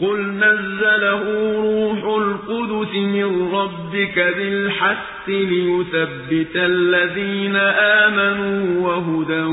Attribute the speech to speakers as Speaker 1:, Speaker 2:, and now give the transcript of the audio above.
Speaker 1: قل نزله روح القدس من ربك بالحق ليثبت الذين آمنوا وهدى